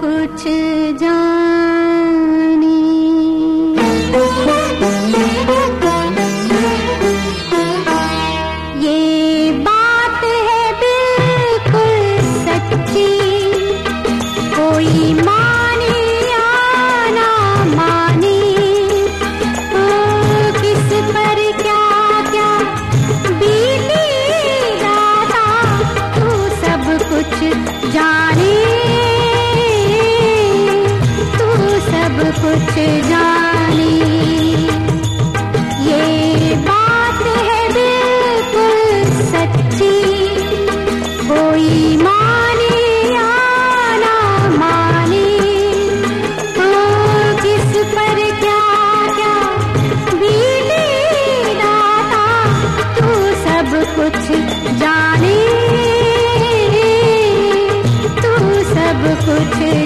कुछ जा कुछ जानी। ये बात है बिल्कुल सच्ची। कोई मानी आना मानी माने तो किस पर क्या क्या बीते तू सब कुछ जानी। तू सब कुछ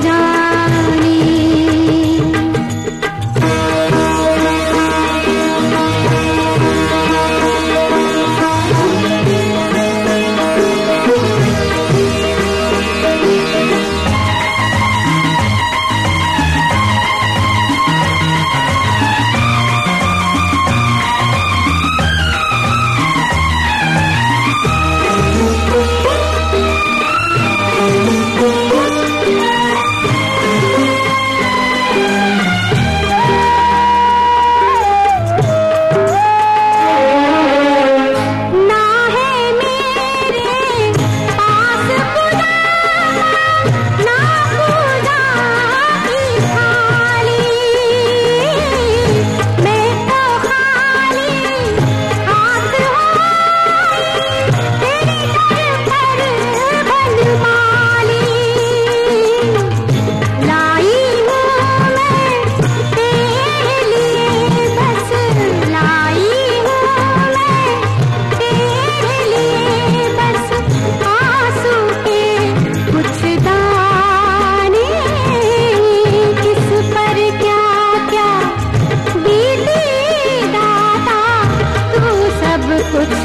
कुछ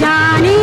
जानी